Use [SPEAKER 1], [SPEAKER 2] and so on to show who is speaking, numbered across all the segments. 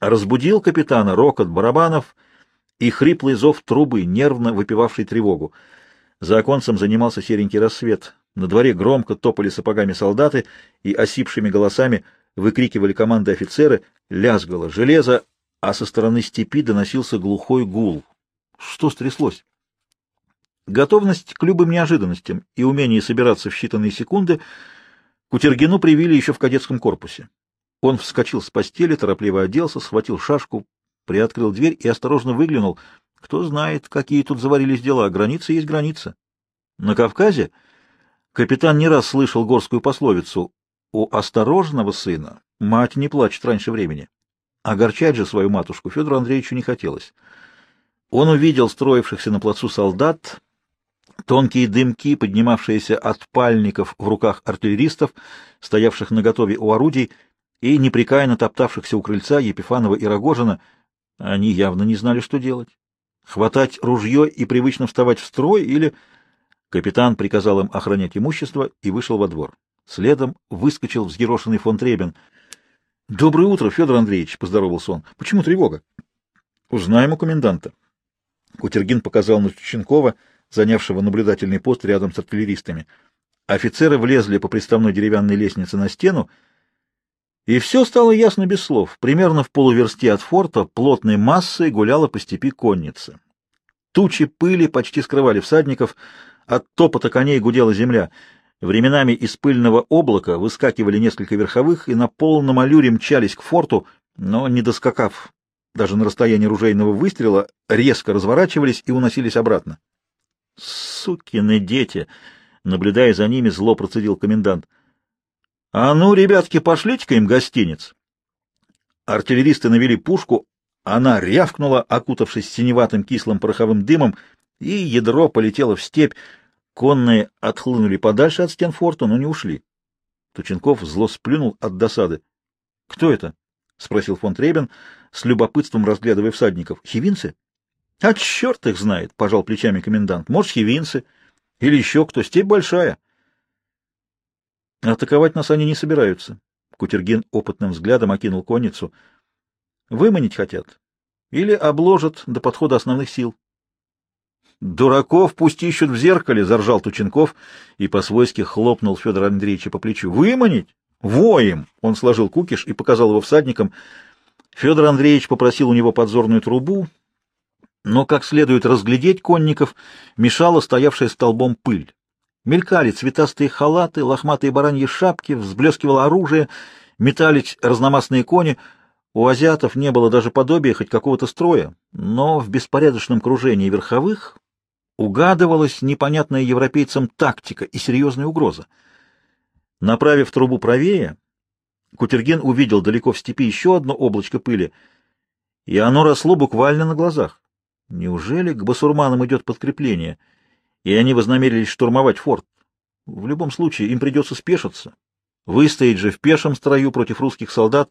[SPEAKER 1] Разбудил капитана рокот барабанов и хриплый зов трубы, нервно выпивавший тревогу. За оконцем занимался серенький рассвет. На дворе громко топали сапогами солдаты и осипшими голосами выкрикивали команды офицеры, лязгало железо, а со стороны степи доносился глухой гул. Что стряслось? Готовность к любым неожиданностям и умение собираться в считанные секунды Кутергину привили еще в кадетском корпусе. Он вскочил с постели, торопливо оделся, схватил шашку, приоткрыл дверь и осторожно выглянул. Кто знает, какие тут заварились дела. Граница есть граница. На Кавказе капитан не раз слышал горскую пословицу «У осторожного сына мать не плачет раньше времени». Огорчать же свою матушку Федору Андреевичу не хотелось. Он увидел строившихся на плацу солдат, тонкие дымки, поднимавшиеся от пальников в руках артиллеристов, стоявших наготове у орудий, и непрекаянно топтавшихся у крыльца Епифанова и Рогожина. Они явно не знали, что делать. Хватать ружье и привычно вставать в строй или... Капитан приказал им охранять имущество и вышел во двор. Следом выскочил взъерошенный фон Требен — Доброе утро, Федор Андреевич, поздоровался он. Почему тревога? Узнаем у коменданта. Кутергин показал на Чученкова, занявшего наблюдательный пост рядом с артиллеристами. Офицеры влезли по приставной деревянной лестнице на стену, и все стало ясно без слов. Примерно в полуверсте от форта плотной массой гуляла по степи конница. Тучи пыли почти скрывали всадников, от топота коней гудела земля — Временами из пыльного облака выскакивали несколько верховых и на полном аллюре мчались к форту, но, не доскакав даже на расстоянии ружейного выстрела, резко разворачивались и уносились обратно. «Сукины дети!» — наблюдая за ними, зло процедил комендант. «А ну, ребятки, пошлите-ка им гостиниц!» Артиллеристы навели пушку, она рявкнула, окутавшись синеватым кислым пороховым дымом, и ядро полетело в степь, Конные отхлынули подальше от стен форта, но не ушли. Тученков зло сплюнул от досады. — Кто это? — спросил фон Требен, с любопытством разглядывая всадников. — Хивинцы? — А черт их знает, — пожал плечами комендант. — Может, хивинцы? Или еще кто? Степь большая. — Атаковать нас они не собираются. Кутергин опытным взглядом окинул конницу. — Выманить хотят. Или обложат до подхода основных сил. Дураков пусть ищут в зеркале, — заржал Тученков и по-свойски хлопнул Федора Андреевича по плечу. — Выманить? Воем! Он сложил кукиш и показал его всадникам. Федор Андреевич попросил у него подзорную трубу, но, как следует разглядеть конников, мешала стоявшая столбом пыль. Мелькали цветастые халаты, лохматые бараньи шапки, взблескивало оружие, метались разномастные кони. У азиатов не было даже подобия хоть какого-то строя, но в беспорядочном кружении верховых угадывалась непонятная европейцам тактика и серьезная угроза. Направив трубу правее, Кутергин увидел далеко в степи еще одно облачко пыли, и оно росло буквально на глазах. Неужели к басурманам идет подкрепление, и они вознамерились штурмовать форт? В любом случае им придется спешиться. Выстоять же в пешем строю против русских солдат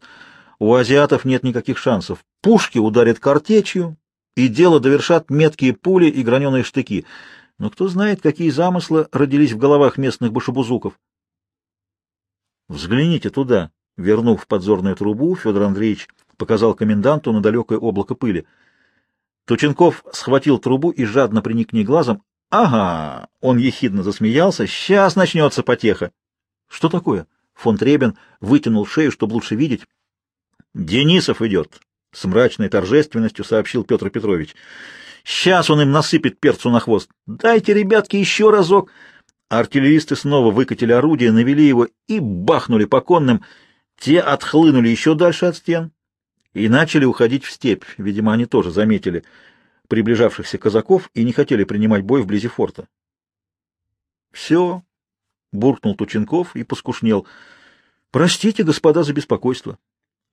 [SPEAKER 1] у азиатов нет никаких шансов. Пушки ударят картечью, и дело довершат меткие пули и граненые штыки. Но кто знает, какие замыслы родились в головах местных башебузуков. «Взгляните туда!» — вернув подзорную трубу, Федор Андреевич показал коменданту на далекое облако пыли. Тученков схватил трубу и жадно приник к ней глазом. «Ага!» — он ехидно засмеялся. «Сейчас начнется потеха!» «Что такое?» Фон Требен вытянул шею, чтобы лучше видеть. «Денисов идет!» С мрачной торжественностью сообщил Петр Петрович. Сейчас он им насыпет перцу на хвост. Дайте, ребятки, еще разок. Артиллеристы снова выкатили орудие, навели его и бахнули по конным. Те отхлынули еще дальше от стен и начали уходить в степь. Видимо, они тоже заметили приближавшихся казаков и не хотели принимать бой вблизи форта. «Все», — буркнул Тученков и поскушнел. «Простите, господа, за беспокойство.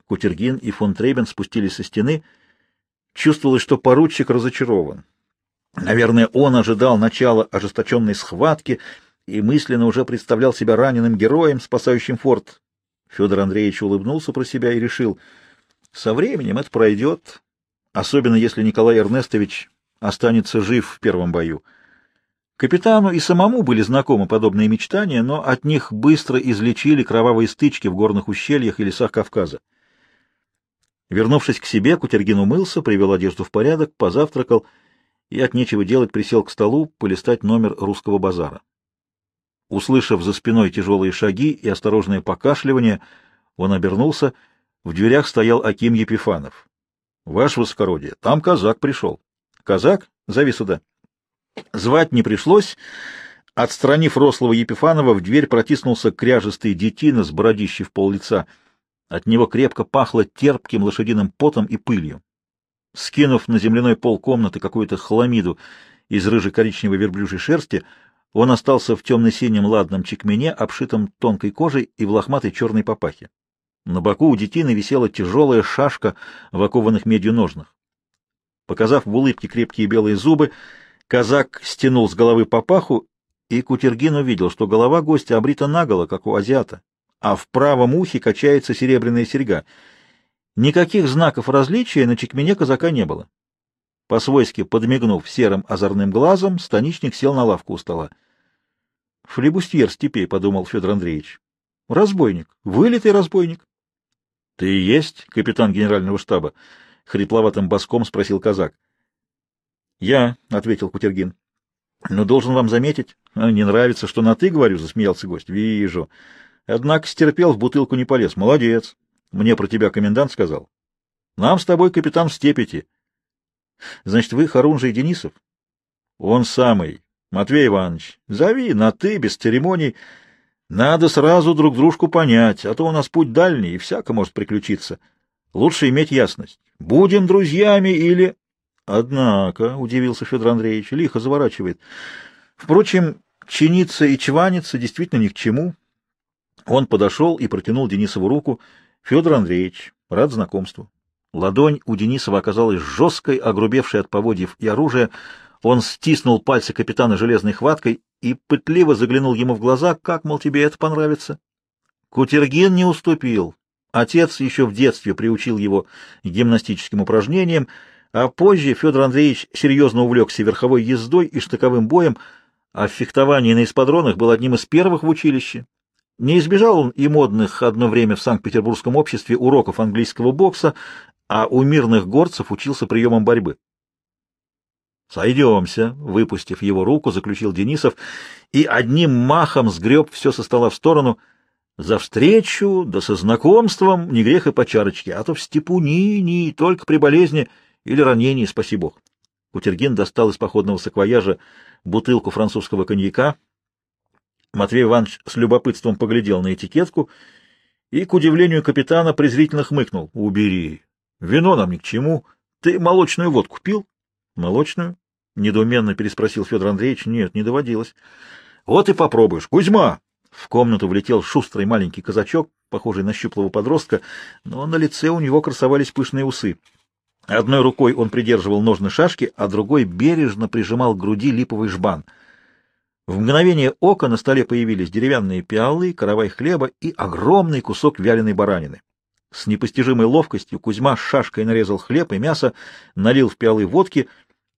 [SPEAKER 1] Кутергин и фон Требен спустились со стены. Чувствовалось, что поручик разочарован. Наверное, он ожидал начала ожесточенной схватки и мысленно уже представлял себя раненым героем, спасающим форт. Федор Андреевич улыбнулся про себя и решил, со временем это пройдет, особенно если Николай Эрнестович останется жив в первом бою. Капитану и самому были знакомы подобные мечтания, но от них быстро излечили кровавые стычки в горных ущельях и лесах Кавказа. Вернувшись к себе, Кутергин умылся, привел одежду в порядок, позавтракал и от нечего делать присел к столу полистать номер русского базара. Услышав за спиной тяжелые шаги и осторожное покашливание, он обернулся. В дверях стоял Аким Епифанов. — Ваше высокородие, там казак пришел. — Казак? Зови сюда. Звать не пришлось. Отстранив рослого Епифанова, в дверь протиснулся кряжистый детина с бородищей в пол лица. От него крепко пахло терпким лошадиным потом и пылью. Скинув на земляной пол комнаты какую-то хламиду из рыжей-коричневой верблюжьей шерсти, он остался в темно-синем ладном чекмене, обшитом тонкой кожей и в лохматой черной папахе. На боку у детины висела тяжелая шашка в окованных медью ножнах. Показав в улыбке крепкие белые зубы, казак стянул с головы папаху, и Кутергин увидел, что голова гостя обрита наголо, как у азиата, а в правом ухе качается серебряная серьга. Никаких знаков различия на чекмене казака не было. По-свойски подмигнув серым озорным глазом, станичник сел на лавку у стола. — Флебустьер степей, — подумал Федор Андреевич. — Разбойник, вылитый разбойник. — Ты и есть капитан генерального штаба? — хрипловатым боском спросил казак. — Я, — ответил Кутергин. — Но должен вам заметить, а, не нравится, что на «ты» говорю, — засмеялся гость. — Вижу. Однако стерпел, в бутылку не полез. Молодец. Мне про тебя комендант сказал. Нам с тобой капитан в. Значит, вы Харунжий Денисов? Он самый. Матвей Иванович, зови на «ты», без церемоний. Надо сразу друг дружку понять, а то у нас путь дальний, и всяко может приключиться. Лучше иметь ясность. Будем друзьями или... Однако, — удивился Федор Андреевич, — лихо заворачивает. Впрочем, чиниться и чваниться действительно ни к чему. Он подошел и протянул Денисову руку. Федор Андреевич, рад знакомству. Ладонь у Денисова оказалась жесткой, огрубевшей от поводьев и оружия. Он стиснул пальцы капитана железной хваткой и пытливо заглянул ему в глаза, как, мол, тебе это понравится. Кутергин не уступил. Отец еще в детстве приучил его гимнастическим упражнениям, а позже Федор Андреевич серьезно увлекся верховой ездой и штыковым боем, а в фехтовании на эспадронах был одним из первых в училище. Не избежал он и модных одно время в Санкт-Петербургском обществе уроков английского бокса, а у мирных горцев учился приемам борьбы. «Сойдемся», — выпустив его руку, заключил Денисов и одним махом сгреб все со стола в сторону. «За встречу, да со знакомством, не грех и по чарочке, а то в степу ни-ни, только при болезни или ранении, спаси бог». Кутергин достал из походного саквояжа бутылку французского коньяка. Матвей Иванович с любопытством поглядел на этикетку и, к удивлению капитана, презрительно хмыкнул. «Убери, Вино нам ни к чему. Ты молочную водку пил? Молочную? Недоуменно переспросил Федор Андреевич. Нет, не доводилось. Вот и попробуешь. Кузьма! В комнату влетел шустрый маленький казачок, похожий на щуплого подростка, но на лице у него красовались пышные усы. Одной рукой он придерживал ножны шашки, а другой бережно прижимал к груди липовый жбан. В мгновение ока на столе появились деревянные пиалы, каравай хлеба и огромный кусок вяленой баранины. С непостижимой ловкостью Кузьма шашкой нарезал хлеб и мясо, налил в пиалы водки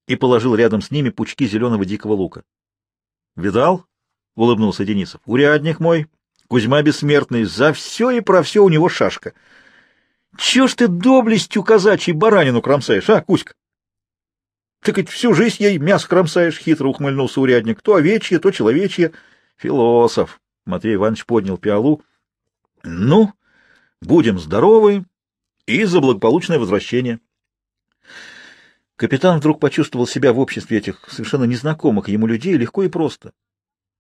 [SPEAKER 1] и положил рядом с ними пучки зеленого дикого лука. — Видал? — улыбнулся Денисов. — Урядник мой, Кузьма бессмертный, за все и про все у него шашка. — Чего ж ты доблестью казачьей баранину кромсаешь, а, Кузька? — Ты хоть всю жизнь ей мясо кромсаешь, — хитро ухмыльнулся урядник. — То овечье, то человечье. — Философ. Матвей Иванович поднял пиалу. — Ну... Будем здоровы и за благополучное возвращение. Капитан вдруг почувствовал себя в обществе этих совершенно незнакомых ему людей легко и просто.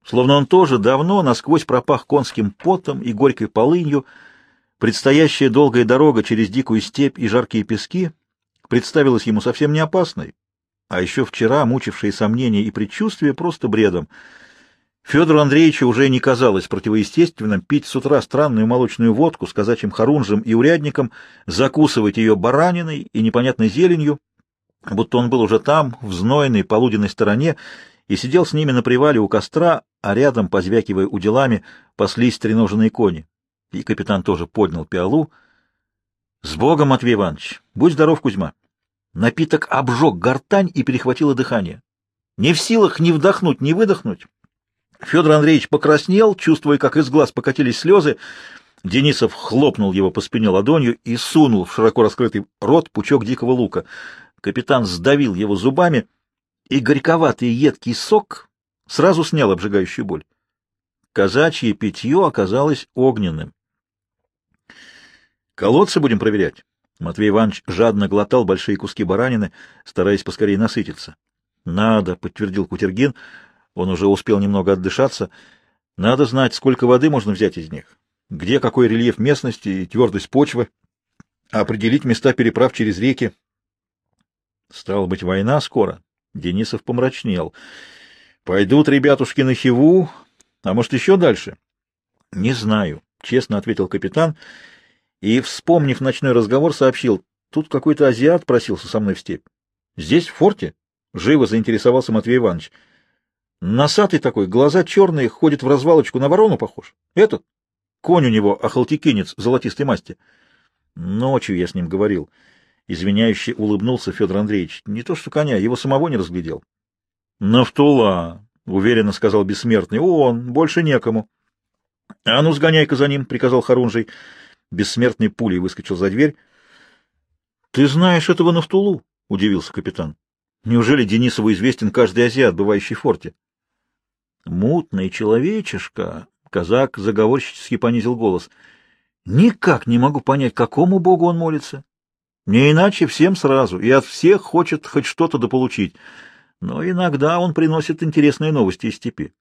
[SPEAKER 1] Словно он тоже давно насквозь пропах конским потом и горькой полынью, предстоящая долгая дорога через дикую степь и жаркие пески представилась ему совсем не опасной, а еще вчера мучившие сомнения и предчувствия просто бредом — Федору Андреевичу уже не казалось противоестественным пить с утра странную молочную водку с казачьим хорунжем и урядником, закусывать ее бараниной и непонятной зеленью, будто он был уже там, в знойной полуденной стороне, и сидел с ними на привале у костра, а рядом, позвякивая уделами, паслись треноженные кони. И капитан тоже поднял пиалу. — С Богом, Матвей Иванович! Будь здоров, Кузьма! Напиток обжег гортань и перехватило дыхание. Не в силах ни вдохнуть, ни выдохнуть, Федор Андреевич покраснел, чувствуя, как из глаз покатились слезы. Денисов хлопнул его по спине ладонью и сунул в широко раскрытый рот пучок дикого лука. Капитан сдавил его зубами, и горьковатый едкий сок сразу снял обжигающую боль. Казачье питье оказалось огненным. «Колодцы будем проверять?» Матвей Иванович жадно глотал большие куски баранины, стараясь поскорее насытиться. «Надо», — подтвердил Кутергин, он уже успел немного отдышаться, — «надо знать, сколько воды можно взять из них, где какой рельеф местности и твердость почвы, определить места переправ через реки». Стало быть, война скоро. Денисов помрачнел. «Пойдут ребятушки на Хиву, а может, еще дальше?» «Не знаю», — честно ответил капитан, и, вспомнив ночной разговор, сообщил, «Тут какой-то азиат просился со мной в степь. Здесь, в форте?» Живо заинтересовался Матвей Иванович. Носатый такой, глаза черные, ходит в развалочку, на ворону похож. Этот? Конь у него, ахалтекинец, золотистой масти. Ночью я с ним говорил. Извиняюще улыбнулся Федор Андреевич. Не то что коня, его самого не разглядел. Нафтула, уверенно сказал бессмертный. Он, больше некому. А ну, сгоняй-ка за ним, приказал Харунжий. Бессмертный пулей выскочил за дверь. Ты знаешь этого Нафтулу? удивился капитан. Неужели Денисову известен каждый азиат, бывающий в форте? Мутный человечишка, казак заговорщически понизил голос. Никак не могу понять, какому богу он молится. Не иначе всем сразу, и от всех хочет хоть что-то дополучить. Но иногда он приносит интересные новости из степи.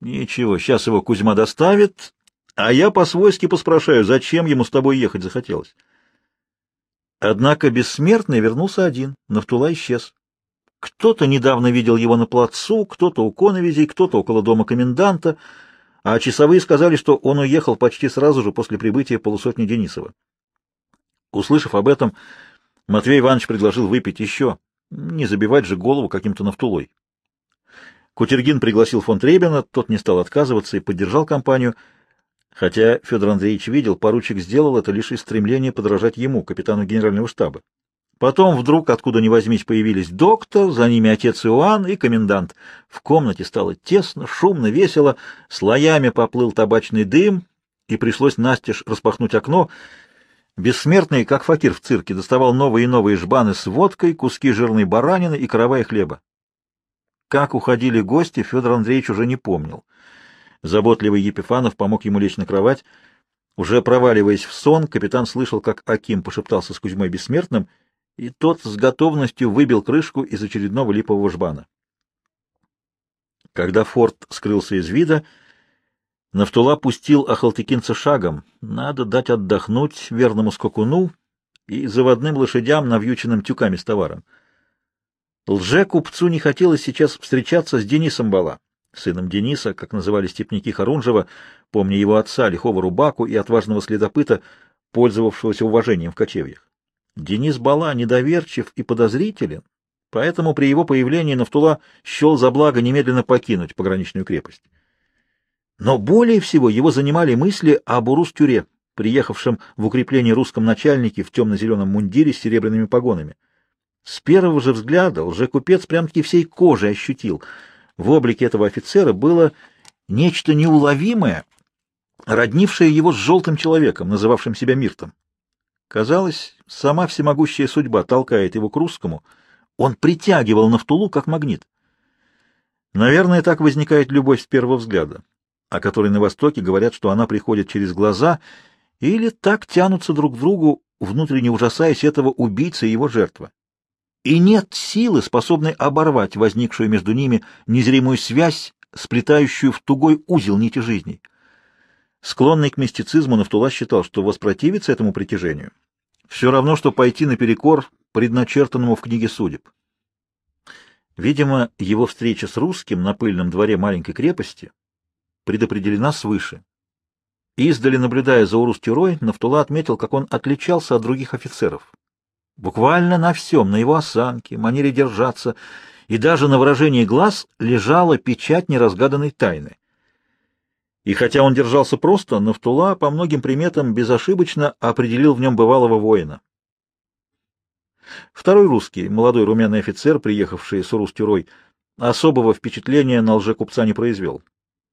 [SPEAKER 1] Ничего, сейчас его Кузьма доставит, а я по-свойски поспрашаю, зачем ему с тобой ехать захотелось. Однако бессмертный вернулся один, Нафтула исчез. Кто-то недавно видел его на плацу, кто-то у коновизей, кто-то около дома коменданта, а часовые сказали, что он уехал почти сразу же после прибытия полусотни Денисова. Услышав об этом, Матвей Иванович предложил выпить еще, не забивать же голову каким-то нафтулой. Кутергин пригласил фон Требина, тот не стал отказываться и поддержал компанию, хотя Федор Андреевич видел, поручик сделал это лишь из стремления подражать ему, капитану генерального штаба. Потом вдруг, откуда ни возьмись, появились доктор, за ними отец Иоанн и комендант. В комнате стало тесно, шумно, весело, слоями поплыл табачный дым, и пришлось настежь распахнуть окно. Бессмертный, как факир в цирке, доставал новые и новые жбаны с водкой, куски жирной баранины и каравая хлеба. Как уходили гости, Федор Андреевич уже не помнил. Заботливый Епифанов помог ему лечь на кровать. Уже проваливаясь в сон, капитан слышал, как Аким пошептался с Кузьмой Бессмертным — и тот с готовностью выбил крышку из очередного липового жбана. Когда форт скрылся из вида, Нафтула пустил Ахалтыкинца шагом. Надо дать отдохнуть верному скакуну и заводным лошадям, навьюченным тюками с товаром. Лже-купцу не хотелось сейчас встречаться с Денисом Бала, сыном Дениса, как называли степняки Харунжева, помня его отца, лихого рубаку и отважного следопыта, пользовавшегося уважением в кочевьях. Денис Бала недоверчив и подозрителен, поэтому при его появлении Нафтула счел за благо немедленно покинуть пограничную крепость. Но более всего его занимали мысли об Урус-Тюре, приехавшем в укрепление русском начальнике в темно-зеленом мундире с серебряными погонами. С первого же взгляда лже-купец прям-таки всей кожей ощутил. В облике этого офицера было нечто неуловимое, роднившее его с желтым человеком, называвшим себя Миртом. Казалось, сама всемогущая судьба толкает его к русскому. Он притягивал Нафтулу как магнит. Наверное, так возникает любовь с первого взгляда, о которой на Востоке говорят, что она приходит через глаза, или так тянутся друг к другу, внутренне ужасаясь этого убийцы и его жертвы. И нет силы, способной оборвать возникшую между ними незримую связь, сплетающую в тугой узел нити жизни. Склонный к мистицизму, Нафтула считал, что воспротивиться этому притяжению все равно, что пойти наперекор предначертанному в книге судеб. Видимо, его встреча с русским на пыльном дворе маленькой крепости предопределена свыше. Издали, наблюдая за Урус-Тюрой, Нафтула отметил, как он отличался от других офицеров. Буквально на всем, на его осанке, манере держаться и даже на выражении глаз лежала печать неразгаданной тайны. И хотя он держался просто, Нафтула по многим приметам безошибочно определил в нем бывалого воина. Второй русский, молодой румяный офицер, приехавший с Урус-Тюрой, особого впечатления на лжекупца не произвел.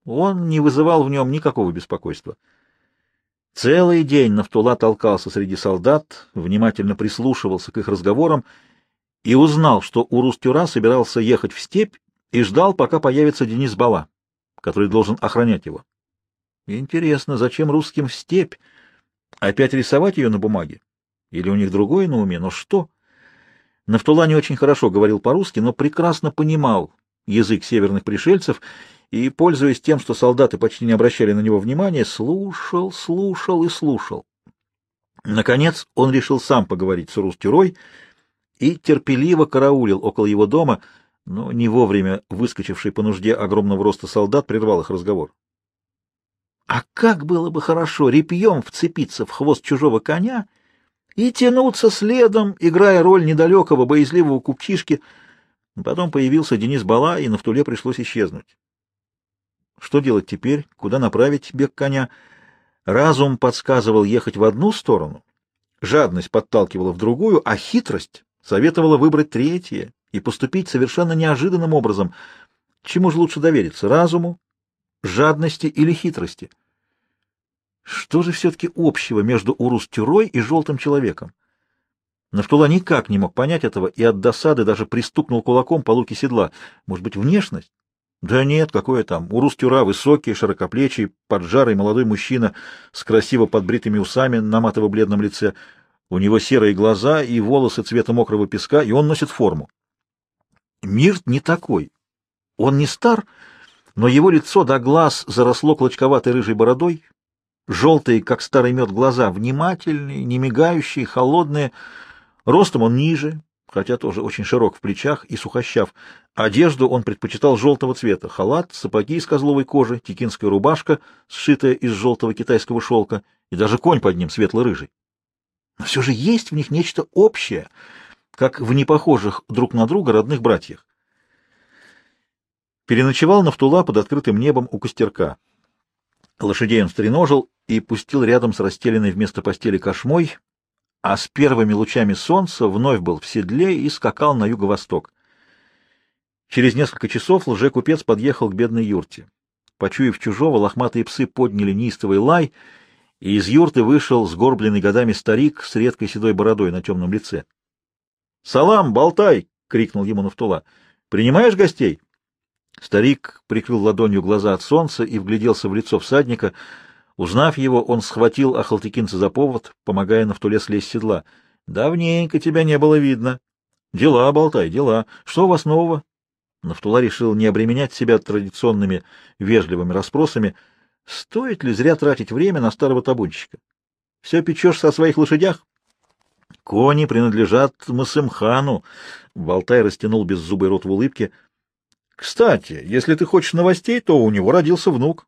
[SPEAKER 1] Он не вызывал в нем никакого беспокойства. Целый день Нафтула толкался среди солдат, внимательно прислушивался к их разговорам и узнал, что Урус-Тюра собирался ехать в степь и ждал, пока появится Денис Бала, который должен охранять его. Интересно, зачем русским в степь? Опять рисовать ее на бумаге? Или у них другое на уме? Но что? Нафтула не очень хорошо говорил по-русски, но прекрасно понимал язык северных пришельцев и, пользуясь тем, что солдаты почти не обращали на него внимания, слушал, слушал и слушал. Наконец он решил сам поговорить с Рустюрой и терпеливо караулил около его дома, но не вовремя выскочивший по нужде огромного роста солдат прервал их разговор. А как было бы хорошо репьем вцепиться в хвост чужого коня и тянуться следом, играя роль недалекого боязливого купчишки. Потом появился Денис Бала, и на втуле пришлось исчезнуть. Что делать теперь? Куда направить бег коня? Разум подсказывал ехать в одну сторону, жадность подталкивала в другую, а хитрость советовала выбрать третье и поступить совершенно неожиданным образом. Чему же лучше довериться, разуму, жадности или хитрости? Что же все-таки общего между Урус-Тюрой и желтым человеком? Нафтула никак не мог понять этого и от досады даже пристукнул кулаком по луке седла. Может быть, внешность? Да нет, какое там. Урус-Тюра высокий, широкоплечий, поджарый молодой мужчина с красиво подбритыми усами на матово-бледном лице. У него серые глаза и волосы цвета мокрого песка, и он носит форму. Мирт не такой. Он не стар, но его лицо до глаз заросло клочковатой рыжей бородой, желтые, как старый мед, глаза, внимательные, не мигающие, холодные. Ростом он ниже, хотя тоже очень широк в плечах и сухощав. Одежду он предпочитал желтого цвета. Халат, сапоги из козловой кожи, текинская рубашка, сшитая из желтого китайского шелка, и даже конь под ним светло-рыжий. Но все же есть в них нечто общее, как в непохожих друг на друга родных братьях. Переночевал Нафтула под открытым небом у костерка. Лошадей он стреножил и пустил рядом с расстеленной вместо постели кошмой, а с первыми лучами солнца вновь был в седле и скакал на юго-восток. Через несколько часов лже-купец подъехал к бедной юрте. Почуяв чужого, лохматые псы подняли неистовый лай, и из юрты вышел сгорбленный годами старик с редкой седой бородой на темном лице. — Салам, болтай! — крикнул ему Нафтула. — Принимаешь гостей? Старик прикрыл ладонью глаза от солнца и вгляделся в лицо всадника — Узнав его, он схватил Ахалтыкинца за повод, помогая Нафтуле слезть седла. — Давненько тебя не было видно. — Дела, болтай, дела. Что у вас нового? Нафтула решил не обременять себя традиционными вежливыми расспросами. Стоит ли зря тратить время на старого табунщика? Все печешься о своих лошадях? Кони принадлежат Масымхану. Болтай растянул беззубый рот в улыбке. Кстати, если ты хочешь новостей, то у него родился внук.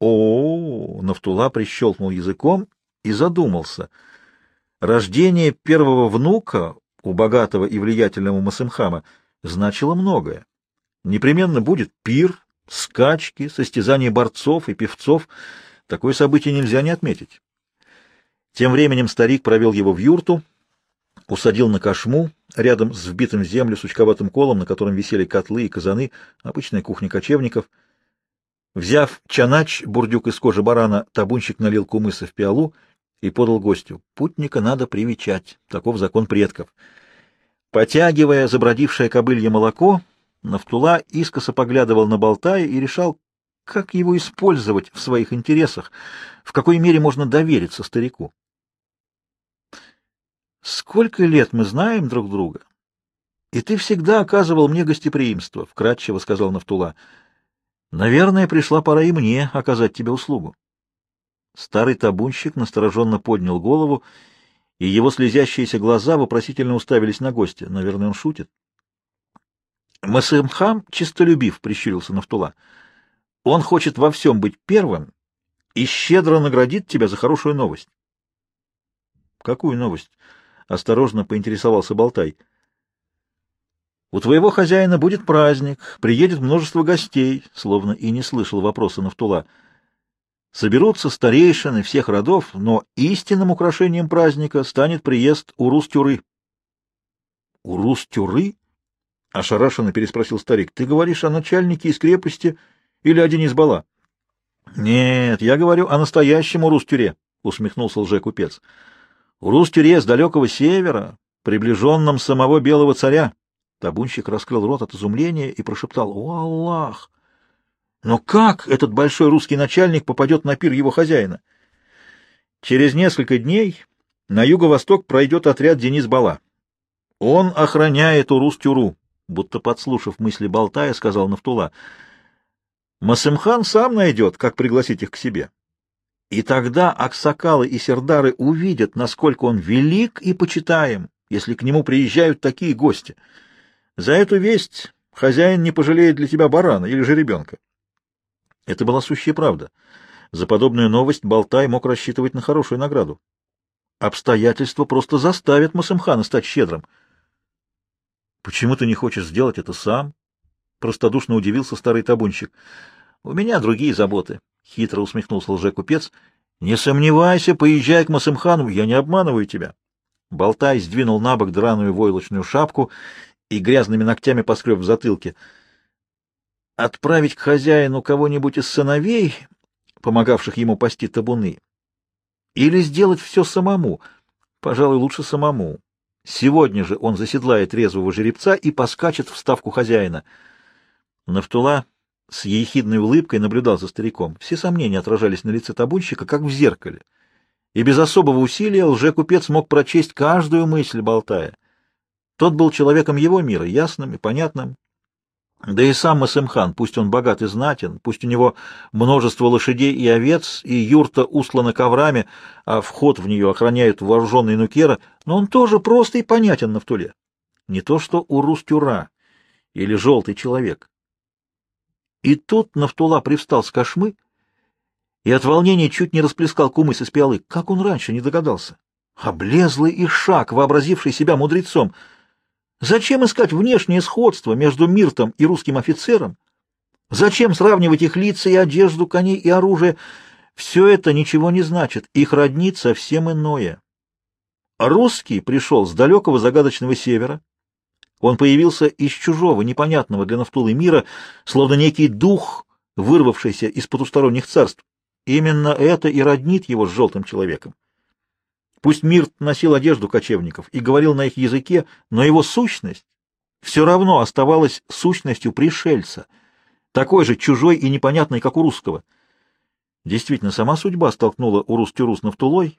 [SPEAKER 1] О, Нафтула прищелкнул языком и задумался. Рождение первого внука у богатого и влиятельного Масымхама значило многое. Непременно будет пир, скачки, состязания борцов и певцов. Такое событие нельзя не отметить. Тем временем старик провел его в юрту, усадил на кошму, рядом с вбитым в землю сучковатым колом, на котором висели котлы и казаны, обычная кухня кочевников — Взяв чанач, бурдюк из кожи барана, табунщик налил кумыса в пиалу и подал гостю. Путника надо привечать, таков закон предков. Потягивая забродившее кобылье молоко, Нафтула искоса поглядывал на Болтая и решал, как его использовать в своих интересах, в какой мере можно довериться старику. «Сколько лет мы знаем друг друга, и ты всегда оказывал мне гостеприимство», — вкратчиво сказал Нафтула. Наверное, пришла пора и мне оказать тебе услугу. Старый табунщик настороженно поднял голову, и его слезящиеся глаза вопросительно уставились на гостя. Наверное, он шутит. Масымхам чистолюбив, — прищурился Нафтула. Он хочет во всем быть первым и щедро наградит тебя за хорошую новость. — Какую новость? — осторожно поинтересовался Болтай. — у твоего хозяина будет праздник, приедет множество гостей, словно и не слышал вопроса Нафтула. Соберутся старейшины всех родов, но истинным украшением праздника станет приезд Урус-Тюры. — Урус-Тюры? — ошарашенно переспросил старик. — Ты говоришь о начальнике из крепости или о Денис Бала? — Нет, я говорю о настоящем Урус-Тюре, усмехнулся лже-купец. Рус-тюре с далекого севера, приближенном самого белого царя. Табунщик раскрыл рот от изумления и прошептал «О, Аллах!» Но как этот большой русский начальник попадет на пир его хозяина? Через несколько дней на юго-восток пройдет отряд Денис Бала. Он охраняет Урус-Тюру, будто подслушав мысли Болтая, сказал Нафтула. Масымхан сам найдет, как пригласить их к себе. И тогда Аксакалы и Сердары увидят, насколько он велик и почитаем, если к нему приезжают такие гости. За эту весть хозяин не пожалеет для тебя барана или же ребенка. Это была сущая правда. За подобную новость Болтай мог рассчитывать на хорошую награду. Обстоятельства просто заставят Масымхана стать щедрым. — Почему ты не хочешь сделать это сам? — простодушно удивился старый табунщик. — У меня другие заботы, — хитро усмехнулся лже-купец. — Не сомневайся, поезжай к Масымхану, я не обманываю тебя. Болтай сдвинул на бок драную войлочную шапку и грязными ногтями поскреб в затылке. Отправить к хозяину кого-нибудь из сыновей, помогавших ему пасти табуны, или сделать все самому? Пожалуй, лучше самому. Сегодня же он заседлает резвого жеребца и поскачет в ставку хозяина. Нафтула с ехидной улыбкой наблюдал за стариком. Все сомнения отражались на лице табунщика, как в зеркале. И без особого усилия лже-купец мог прочесть каждую мысль, болтая. Тот был человеком его мира, ясным и понятным. Да и сам Масымхан, пусть он богат и знатен, пусть у него множество лошадей и овец, и юрта услана коврами, а вход в нее охраняют вооруженные нукера, но он тоже просто и понятен на втуле. Не то что у Рустюра или желтый человек. И тут Нафтула привстал с кошмы и от волнения чуть не расплескал кумыс из пиалы. Как он раньше не догадался? Облезлый ишак, вообразивший себя мудрецом — Зачем искать внешнее сходство между Миртом и русским офицером? Зачем сравнивать их лица и одежду, коней и оружие? Все это ничего не значит, их роднит совсем иное. Русский пришел с далекого загадочного севера. Он появился из чужого, непонятного для Нафтулы мира, словно некий дух, вырвавшийся из потусторонних царств. Именно это и роднит его с желтым человеком. Пусть Мирт носил одежду кочевников и говорил на их языке, но его сущность все равно оставалась сущностью пришельца, такой же чужой и непонятной, как у русского. Действительно, сама судьба столкнула Урус-Тюрус Нафтулой,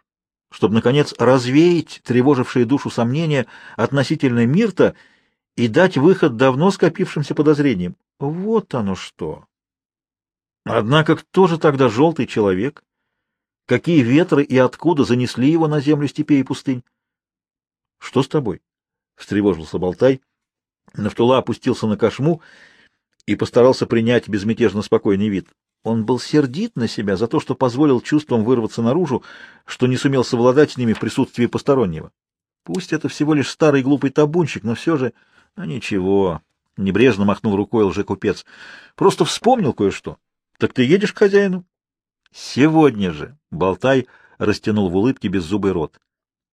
[SPEAKER 1] чтобы, наконец, развеять тревожившие душу сомнения относительно Мирта и дать выход давно скопившимся подозрениям. Вот оно что! Однако кто же тогда желтый человек? Какие ветры и откуда занесли его на землю степей и пустынь? — Что с тобой? — встревожился Болтай. Нафтула опустился на кошму и постарался принять безмятежно спокойный вид. Он был сердит на себя за то, что позволил чувствам вырваться наружу, что не сумел совладать с ними в присутствии постороннего. Пусть это всего лишь старый глупый табунщик, но все же... А ничего, — небрежно махнул рукой лжекупец. — Просто вспомнил кое-что. Так ты едешь к хозяину? Сегодня же Болтай растянул в улыбке беззубый рот.